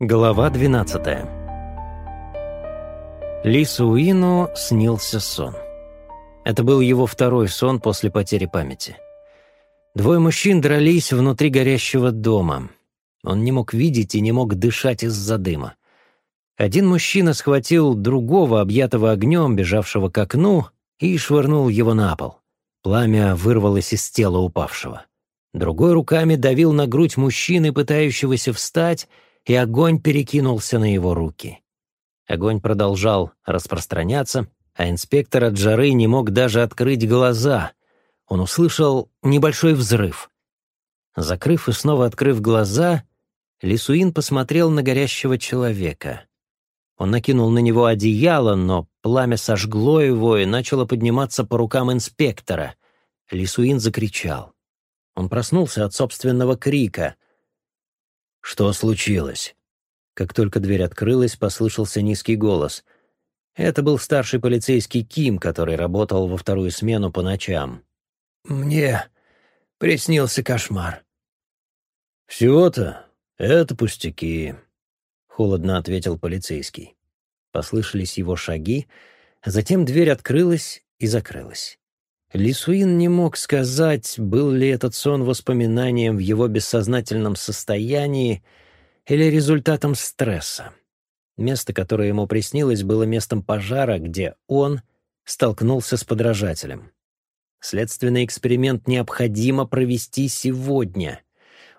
Глава 12 Лису Уину снился сон. Это был его второй сон после потери памяти. Двое мужчин дрались внутри горящего дома. Он не мог видеть и не мог дышать из-за дыма. Один мужчина схватил другого, объятого огнем, бежавшего к окну, и швырнул его на пол. Пламя вырвалось из тела упавшего. Другой руками давил на грудь мужчины, пытающегося встать, и огонь перекинулся на его руки. Огонь продолжал распространяться, а инспектор от жары не мог даже открыть глаза. Он услышал небольшой взрыв. Закрыв и снова открыв глаза, Лисуин посмотрел на горящего человека. Он накинул на него одеяло, но пламя сожгло его и начало подниматься по рукам инспектора. Лисуин закричал. Он проснулся от собственного крика — «Что случилось?» Как только дверь открылась, послышался низкий голос. Это был старший полицейский Ким, который работал во вторую смену по ночам. «Мне приснился кошмар». «Всего-то? Это пустяки», — холодно ответил полицейский. Послышались его шаги, затем дверь открылась и закрылась. Лисуин не мог сказать, был ли этот сон воспоминанием в его бессознательном состоянии или результатом стресса. Место, которое ему приснилось, было местом пожара, где он столкнулся с подражателем. Следственный эксперимент необходимо провести сегодня.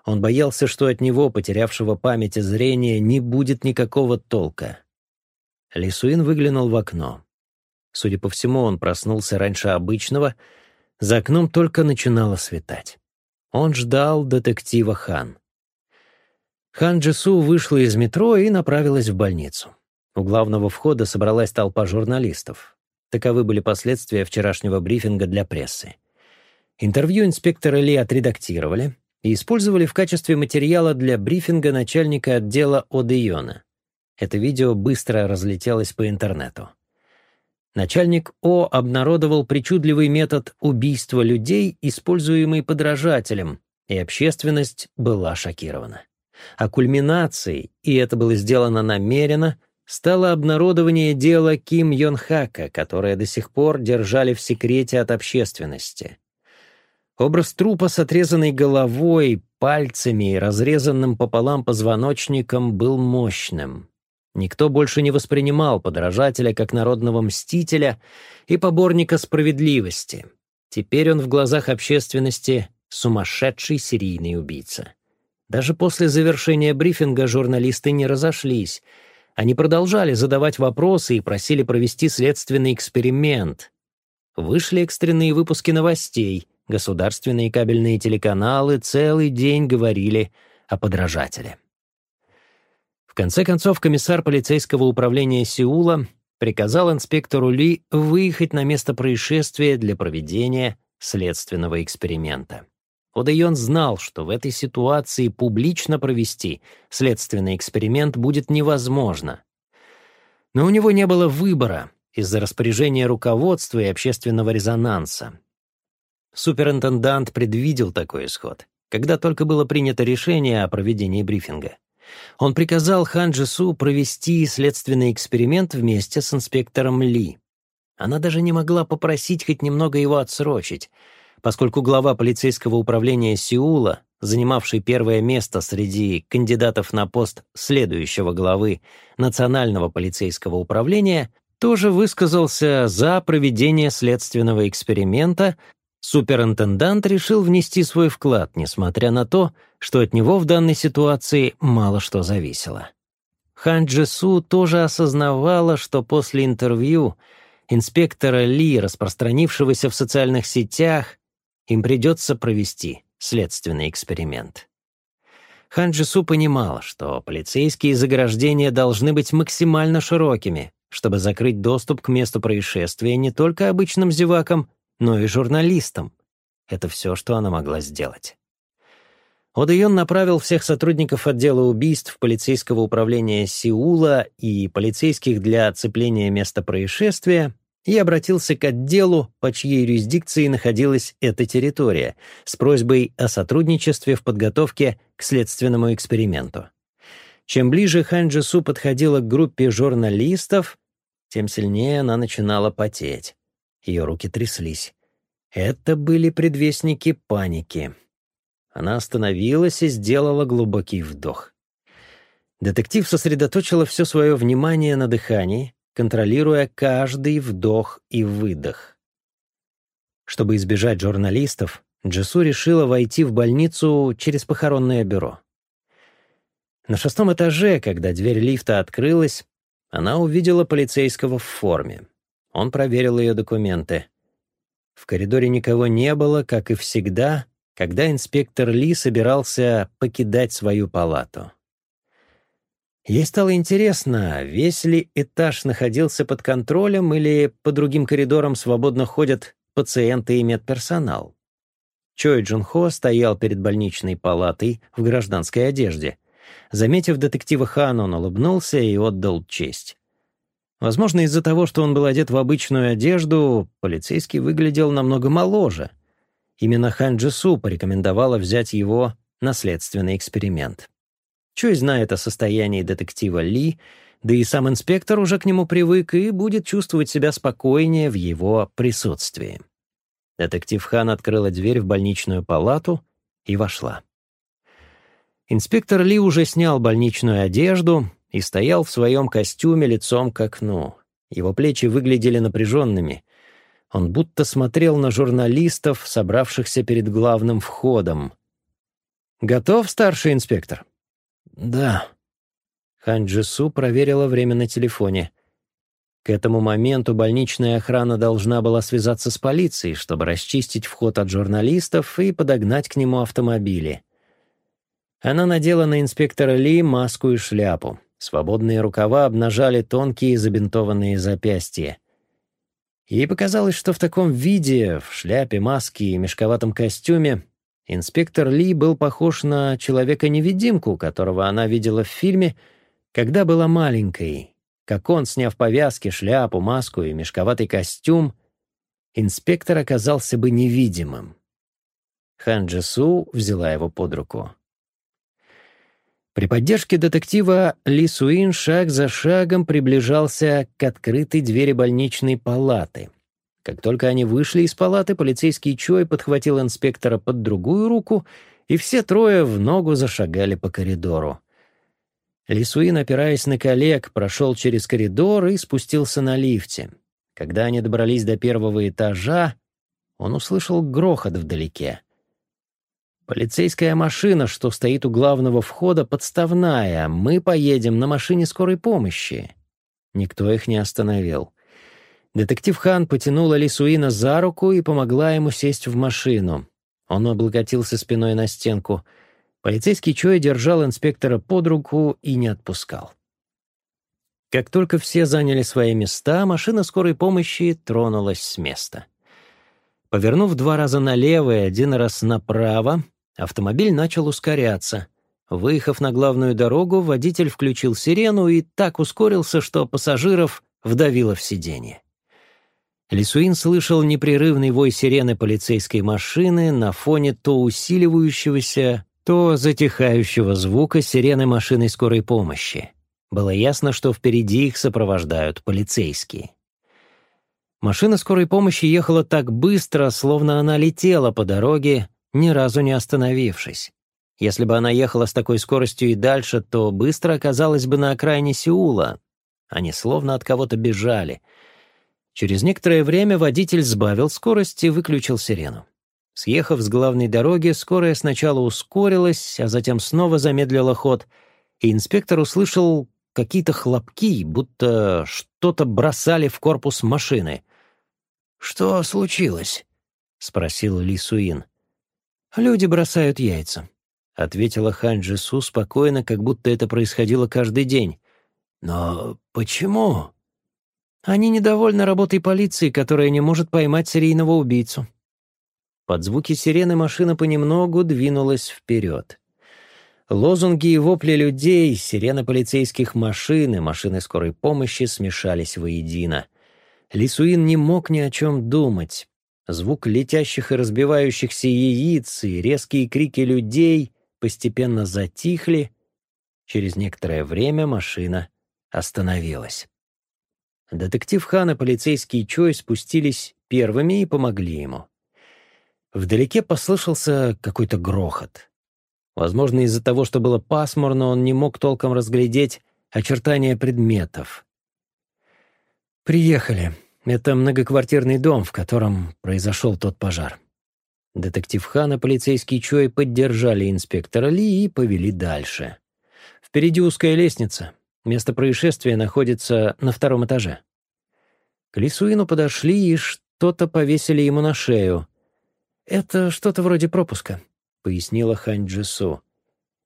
Он боялся, что от него, потерявшего память и зрение, не будет никакого толка. Лисуин выглянул в окно. Судя по всему, он проснулся раньше обычного, за окном только начинало светать. Он ждал детектива Хан. Хан Джису вышла из метро и направилась в больницу. У главного входа собралась толпа журналистов. Таковы были последствия вчерашнего брифинга для прессы. Интервью инспектора Ли отредактировали и использовали в качестве материала для брифинга начальника отдела Одеона. Это видео быстро разлетелось по интернету. Начальник О обнародовал причудливый метод убийства людей, используемый подражателем, и общественность была шокирована. А кульминацией, и это было сделано намеренно, стало обнародование дела Ким Йон Хака, которое до сих пор держали в секрете от общественности. Образ трупа с отрезанной головой, пальцами и разрезанным пополам позвоночником был мощным. Никто больше не воспринимал подражателя как народного мстителя и поборника справедливости. Теперь он в глазах общественности сумасшедший серийный убийца. Даже после завершения брифинга журналисты не разошлись. Они продолжали задавать вопросы и просили провести следственный эксперимент. Вышли экстренные выпуски новостей, государственные кабельные телеканалы целый день говорили о подражателе. В конце концов, комиссар полицейского управления Сеула приказал инспектору Ли выехать на место происшествия для проведения следственного эксперимента. Одэйон знал, что в этой ситуации публично провести следственный эксперимент будет невозможно. Но у него не было выбора из-за распоряжения руководства и общественного резонанса. Суперинтендант предвидел такой исход, когда только было принято решение о проведении брифинга. Он приказал Хан Джису провести следственный эксперимент вместе с инспектором Ли. Она даже не могла попросить хоть немного его отсрочить, поскольку глава полицейского управления Сеула, занимавший первое место среди кандидатов на пост следующего главы Национального полицейского управления, тоже высказался за проведение следственного эксперимента Суперинтендант решил внести свой вклад, несмотря на то, что от него в данной ситуации мало что зависело. Хан Джесу тоже осознавала, что после интервью инспектора Ли, распространившегося в социальных сетях, им придется провести следственный эксперимент. Хан Джису понимала, что полицейские заграждения должны быть максимально широкими, чтобы закрыть доступ к месту происшествия не только обычным зевакам, но и журналистам. Это все, что она могла сделать. Одеон направил всех сотрудников отдела убийств полицейского управления Сеула и полицейских для оцепления места происшествия и обратился к отделу, по чьей юрисдикции находилась эта территория, с просьбой о сотрудничестве в подготовке к следственному эксперименту. Чем ближе Ханджису подходила к группе журналистов, тем сильнее она начинала потеть. Ее руки тряслись. Это были предвестники паники. Она остановилась и сделала глубокий вдох. Детектив сосредоточила все свое внимание на дыхании, контролируя каждый вдох и выдох. Чтобы избежать журналистов, Джесу решила войти в больницу через похоронное бюро. На шестом этаже, когда дверь лифта открылась, она увидела полицейского в форме. Он проверил ее документы. В коридоре никого не было, как и всегда, когда инспектор Ли собирался покидать свою палату. Ей стало интересно, весь ли этаж находился под контролем или по другим коридорам свободно ходят пациенты и медперсонал. Чой Джун Хо стоял перед больничной палатой в гражданской одежде. Заметив детектива Хан, он улыбнулся и отдал честь. Возможно, из-за того, что он был одет в обычную одежду, полицейский выглядел намного моложе. Именно Хан Джису порекомендовала взять его на следственный эксперимент. Чой знает о состоянии детектива Ли, да и сам инспектор уже к нему привык и будет чувствовать себя спокойнее в его присутствии. Детектив Хан открыла дверь в больничную палату и вошла. Инспектор Ли уже снял больничную одежду, и стоял в своем костюме лицом к окну. Его плечи выглядели напряженными. Он будто смотрел на журналистов, собравшихся перед главным входом. «Готов, старший инспектор?» «Да». Хан Джису проверила время на телефоне. К этому моменту больничная охрана должна была связаться с полицией, чтобы расчистить вход от журналистов и подогнать к нему автомобили. Она надела на инспектора Ли маску и шляпу. Свободные рукава обнажали тонкие забинтованные запястья. Ей показалось, что в таком виде, в шляпе, маске и мешковатом костюме, инспектор Ли был похож на человека-невидимку, которого она видела в фильме, когда была маленькой. Как он, сняв повязки, шляпу, маску и мешковатый костюм, инспектор оказался бы невидимым. Хан Джесу взяла его под руку. При поддержке детектива Ли Суин шаг за шагом приближался к открытой двери больничной палаты. Как только они вышли из палаты, полицейский Чой подхватил инспектора под другую руку, и все трое в ногу зашагали по коридору. Ли Суин, опираясь на коллег, прошел через коридор и спустился на лифте. Когда они добрались до первого этажа, он услышал грохот вдалеке. Полицейская машина, что стоит у главного входа, подставная. Мы поедем на машине скорой помощи. Никто их не остановил. Детектив Хан потянула Лисуина за руку и помогла ему сесть в машину. Он облокотился спиной на стенку. Полицейский Чой держал инспектора под руку и не отпускал. Как только все заняли свои места, машина скорой помощи тронулась с места. Повернув два раза налево и один раз направо, Автомобиль начал ускоряться. Выехав на главную дорогу, водитель включил сирену и так ускорился, что пассажиров вдавило в сиденье. Лисуин слышал непрерывный вой сирены полицейской машины на фоне то усиливающегося, то затихающего звука сирены машины скорой помощи. Было ясно, что впереди их сопровождают полицейские. Машина скорой помощи ехала так быстро, словно она летела по дороге, ни разу не остановившись. Если бы она ехала с такой скоростью и дальше, то быстро оказалась бы на окраине Сеула. Они словно от кого-то бежали. Через некоторое время водитель сбавил скорость и выключил сирену. Съехав с главной дороги, скорая сначала ускорилась, а затем снова замедлила ход, и инспектор услышал какие-то хлопки, будто что-то бросали в корпус машины. «Что случилось?» — спросил Ли Суин. «Люди бросают яйца», — ответила Хан Джису спокойно, как будто это происходило каждый день. «Но почему?» «Они недовольны работой полиции, которая не может поймать серийного убийцу». Под звуки сирены машина понемногу двинулась вперед. Лозунги и вопли людей, сирены полицейских машин и машины скорой помощи смешались воедино. Лисуин не мог ни о чем думать. Звук летящих и разбивающихся яиц и резкие крики людей постепенно затихли. Через некоторое время машина остановилась. Детектив Хан и полицейский Чой спустились первыми и помогли ему. Вдалеке послышался какой-то грохот. Возможно, из-за того, что было пасмурно, он не мог толком разглядеть очертания предметов. «Приехали. Это многоквартирный дом, в котором произошел тот пожар». Детектив Хан и полицейский Чой поддержали инспектора Ли и повели дальше. Впереди узкая лестница. Место происшествия находится на втором этаже. К Лисуину подошли и что-то повесили ему на шею. «Это что-то вроде пропуска», — пояснила Хань Джису.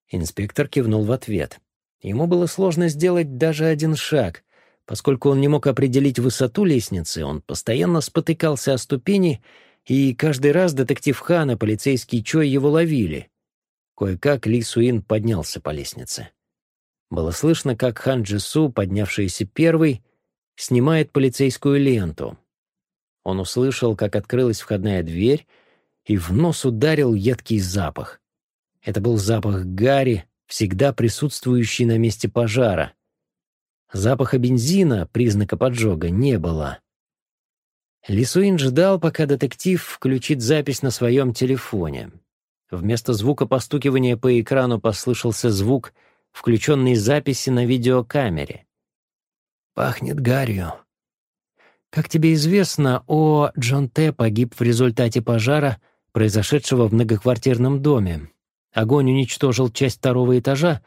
Инспектор кивнул в ответ. Ему было сложно сделать даже один шаг. Поскольку он не мог определить высоту лестницы, он постоянно спотыкался о ступени, и каждый раз детектив Хан и полицейский Чой его ловили. Кое-как Ли Суин поднялся по лестнице. Было слышно, как Хан Джису, поднявшийся первый, снимает полицейскую ленту. Он услышал, как открылась входная дверь, и в нос ударил едкий запах. Это был запах гари, всегда присутствующий на месте пожара. Запаха бензина, признака поджога, не было. Лисуин ждал, пока детектив включит запись на своем телефоне. Вместо звука постукивания по экрану послышался звук включенной записи на видеокамере. «Пахнет гарью», как тебе известно, О. Джон Т. погиб в результате пожара, произошедшего в многоквартирном доме. Огонь уничтожил часть второго этажа.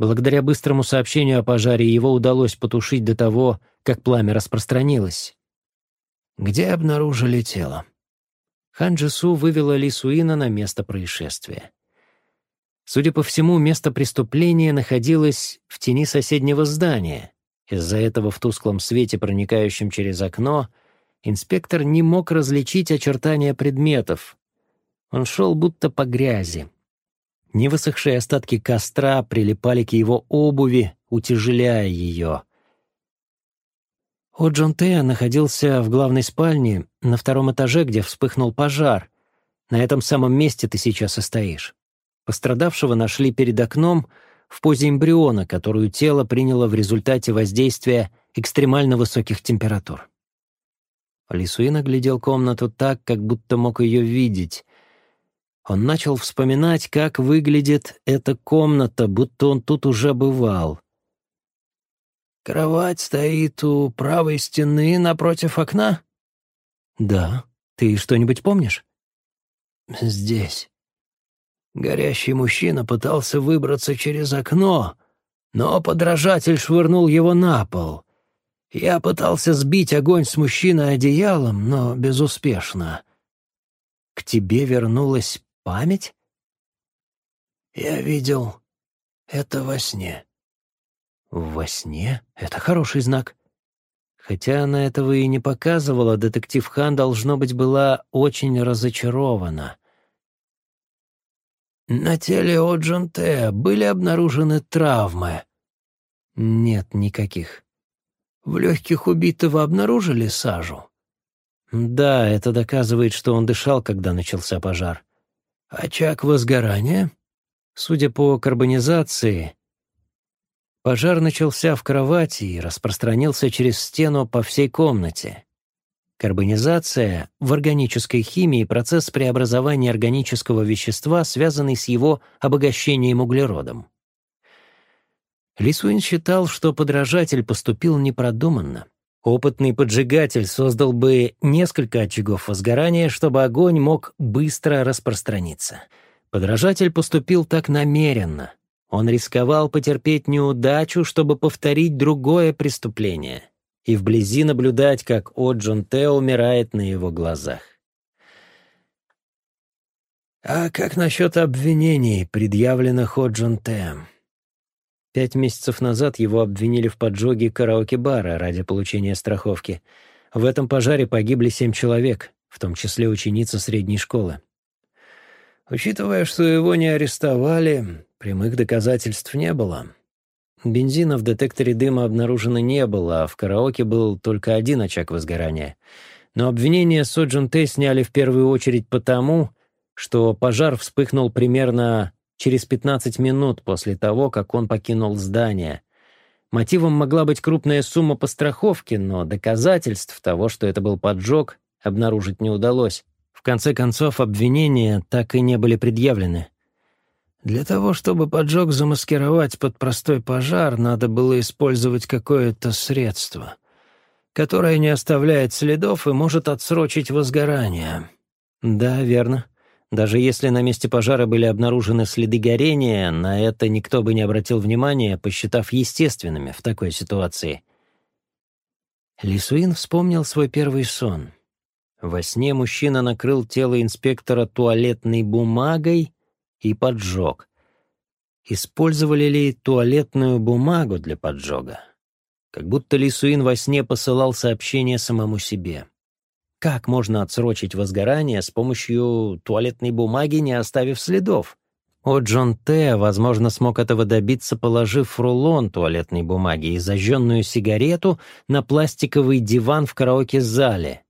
Благодаря быстрому сообщению о пожаре его удалось потушить до того, как пламя распространилось. Где обнаружили тело? Хан Джису вывела Ли Суина на место происшествия. Судя по всему, место преступления находилось в тени соседнего здания. Из-за этого в тусклом свете, проникающем через окно, инспектор не мог различить очертания предметов, он шел будто по грязи. Невысохшие остатки костра прилипали к его обуви, утяжеляя ее. О Джон Тея находился в главной спальне на втором этаже, где вспыхнул пожар. На этом самом месте ты сейчас и стоишь. Пострадавшего нашли перед окном в позе эмбриона, которую тело приняло в результате воздействия экстремально высоких температур. Лисуин оглядел комнату так, как будто мог ее видеть. Он начал вспоминать, как выглядит эта комната, будто он тут уже бывал. «Кровать стоит у правой стены напротив окна?» «Да. Ты что-нибудь помнишь?» «Здесь. Горящий мужчина пытался выбраться через окно, но подражатель швырнул его на пол. Я пытался сбить огонь с мужчины одеялом, но безуспешно. К тебе вернулась Память? Я видел это во сне. Во сне? Это хороший знак. Хотя она этого и не показывала, детектив Хан, должно быть, была очень разочарована. На теле Оджон Т. были обнаружены травмы. Нет никаких. В легких убитого обнаружили сажу? Да, это доказывает, что он дышал, когда начался пожар. Очаг возгорания? Судя по карбонизации, пожар начался в кровати и распространился через стену по всей комнате. Карбонизация в органической химии — процесс преобразования органического вещества, связанный с его обогащением углеродом. Лисуин считал, что подражатель поступил непродуманно. Опытный поджигатель создал бы несколько очагов возгорания, чтобы огонь мог быстро распространиться. Подражатель поступил так намеренно. Он рисковал потерпеть неудачу, чтобы повторить другое преступление и вблизи наблюдать, как О Джон умирает на его глазах. «А как насчет обвинений, предъявленных О Джон Те?» Пять месяцев назад его обвинили в поджоге караоке-бара ради получения страховки. В этом пожаре погибли семь человек, в том числе ученица средней школы. Учитывая, что его не арестовали, прямых доказательств не было. Бензина в детекторе дыма обнаружено не было, а в караоке был только один очаг возгорания. Но обвинение Соджин Тэй сняли в первую очередь потому, что пожар вспыхнул примерно через 15 минут после того, как он покинул здание. Мотивом могла быть крупная сумма по страховке, но доказательств того, что это был поджог, обнаружить не удалось. В конце концов, обвинения так и не были предъявлены. Для того, чтобы поджог замаскировать под простой пожар, надо было использовать какое-то средство, которое не оставляет следов и может отсрочить возгорание. Да, верно. Даже если на месте пожара были обнаружены следы горения, на это никто бы не обратил внимания, посчитав естественными в такой ситуации. Лисуин вспомнил свой первый сон. Во сне мужчина накрыл тело инспектора туалетной бумагой и поджег. Использовали ли туалетную бумагу для поджога? Как будто Лисуин во сне посылал сообщение самому себе. Как можно отсрочить возгорание с помощью туалетной бумаги, не оставив следов? О Джон Т. возможно, смог этого добиться, положив рулон туалетной бумаги и зажженную сигарету на пластиковый диван в караоке-зале.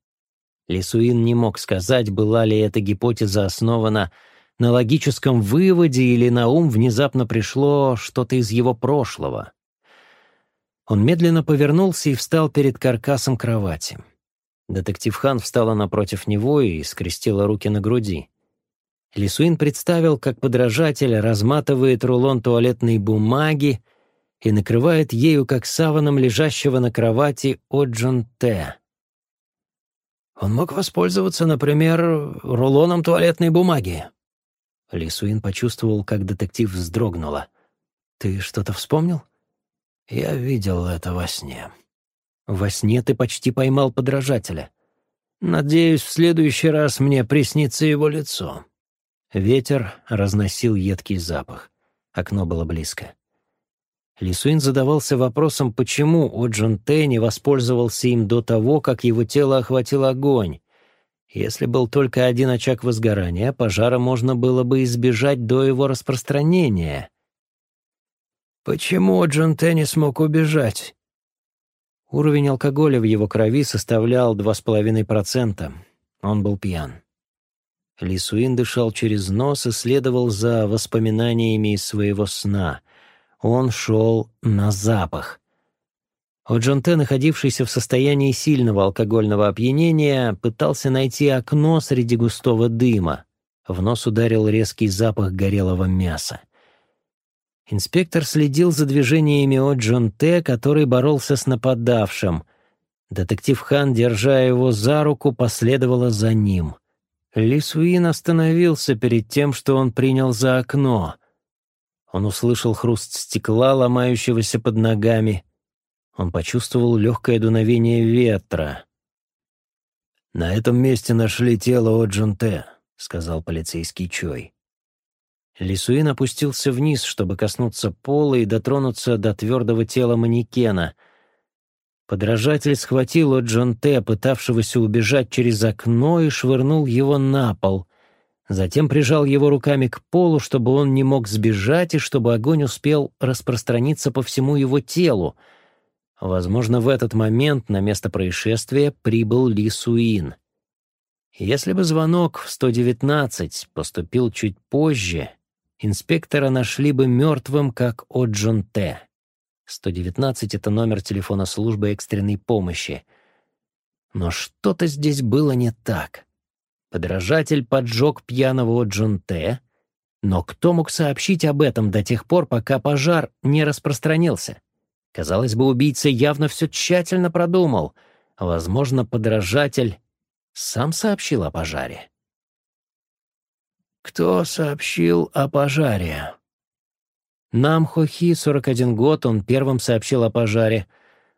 Лисуин не мог сказать, была ли эта гипотеза основана на логическом выводе или на ум внезапно пришло что-то из его прошлого. Он медленно повернулся и встал перед каркасом кровати. Детектив Хан встала напротив него и скрестила руки на груди. Лисуин представил, как подражатель разматывает рулон туалетной бумаги и накрывает ею, как саваном лежащего на кровати Оджон Т. Он мог воспользоваться, например, рулоном туалетной бумаги. Лисуин почувствовал, как детектив вздрогнула. «Ты что-то вспомнил?» «Я видел это во сне». Во сне ты почти поймал подражателя. Надеюсь, в следующий раз мне приснится его лицо». Ветер разносил едкий запах. Окно было близко. Лисуин задавался вопросом, почему Оджон Тэ не воспользовался им до того, как его тело охватил огонь. Если был только один очаг возгорания, пожара можно было бы избежать до его распространения. «Почему Оджон Тэ не смог убежать?» Уровень алкоголя в его крови составлял 2,5%. Он был пьян. Лисуин дышал через нос и следовал за воспоминаниями из своего сна. Он шел на запах. О'Джон находившийся в состоянии сильного алкогольного опьянения, пытался найти окно среди густого дыма. В нос ударил резкий запах горелого мяса. Инспектор следил за движениями от Джон Т., который боролся с нападавшим. Детектив Хан, держа его за руку, последовала за ним. Ли Суин остановился перед тем, что он принял за окно. Он услышал хруст стекла, ломающегося под ногами. Он почувствовал легкое дуновение ветра. «На этом месте нашли тело Оджун Т», — сказал полицейский Чой. Лисуин опустился вниз, чтобы коснуться пола и дотронуться до твердого тела манекена. Подражатель схватил от Джон Т, пытавшегося убежать через окно, и швырнул его на пол. Затем прижал его руками к полу, чтобы он не мог сбежать и чтобы огонь успел распространиться по всему его телу. Возможно, в этот момент на место происшествия прибыл Ли Суин. Если бы звонок в 119 поступил чуть позже, инспектора нашли бы мертвым, как О'Джон Т. 119 — это номер телефона службы экстренной помощи. Но что-то здесь было не так. Подражатель поджег пьяного О'Джон Т., но кто мог сообщить об этом до тех пор, пока пожар не распространился? Казалось бы, убийца явно все тщательно продумал. Возможно, подражатель сам сообщил о пожаре. «Кто сообщил о пожаре?» «Нам Хохи, 41 год, он первым сообщил о пожаре.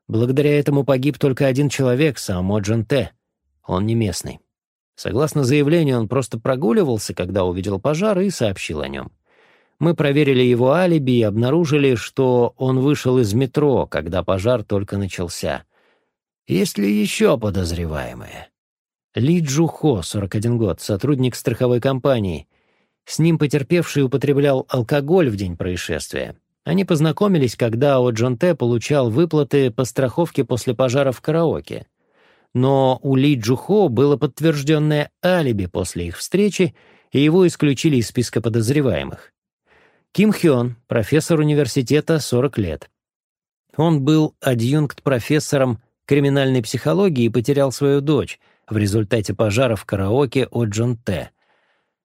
Благодаря этому погиб только один человек, сам Оджан Т. Он не местный. Согласно заявлению, он просто прогуливался, когда увидел пожар и сообщил о нем. Мы проверили его алиби и обнаружили, что он вышел из метро, когда пожар только начался. Есть ли еще подозреваемые?» Ли Джухо, 41 год, сотрудник страховой компании. С ним потерпевший употреблял алкоголь в день происшествия. Они познакомились, когда Джон Т. получал выплаты по страховке после пожара в караоке. Но у Ли Джухо было подтвержденное алиби после их встречи, и его исключили из списка подозреваемых. Ким Хён, профессор университета, 40 лет. Он был адъюнкт-профессором криминальной психологии и потерял свою дочь в результате пожара в караоке от Джон Т.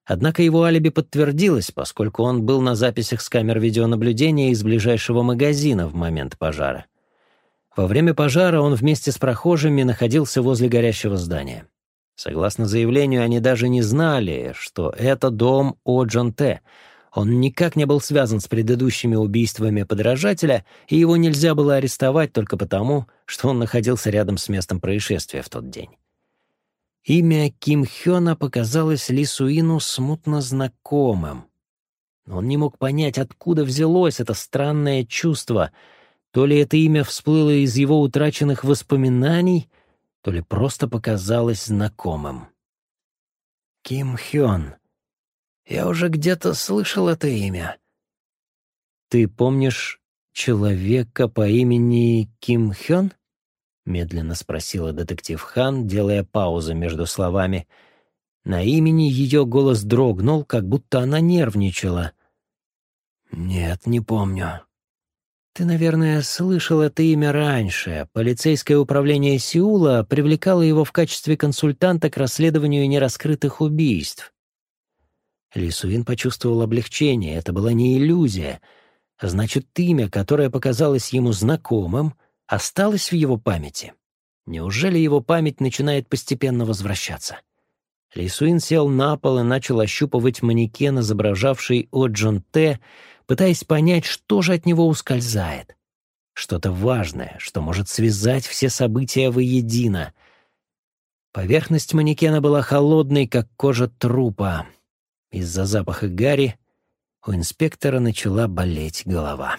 Однако его алиби подтвердилось, поскольку он был на записях с камер видеонаблюдения из ближайшего магазина в момент пожара. Во время пожара он вместе с прохожими находился возле горящего здания. Согласно заявлению, они даже не знали, что это дом О. Джон Т. Он никак не был связан с предыдущими убийствами подражателя, и его нельзя было арестовать только потому, что он находился рядом с местом происшествия в тот день. Имя Ким Хёна показалось Ли Суину смутно знакомым. Он не мог понять, откуда взялось это странное чувство. То ли это имя всплыло из его утраченных воспоминаний, то ли просто показалось знакомым. Ким Хён. Я уже где-то слышал это имя. Ты помнишь человека по имени Ким Хён? Медленно спросила детектив Хан, делая паузу между словами. На имени ее голос дрогнул, как будто она нервничала. «Нет, не помню». «Ты, наверное, слышал это имя раньше. Полицейское управление Сеула привлекало его в качестве консультанта к расследованию нераскрытых убийств. Лисуин почувствовал облегчение. Это была не иллюзия. Значит, имя, которое показалось ему знакомым, осталось в его памяти. Неужели его память начинает постепенно возвращаться? Лисуин сел на пол и начал ощупывать манекен, изображавший О'Джон Т., пытаясь понять, что же от него ускользает. Что-то важное, что может связать все события воедино. Поверхность манекена была холодной, как кожа трупа. Из-за запаха гари у инспектора начала болеть голова.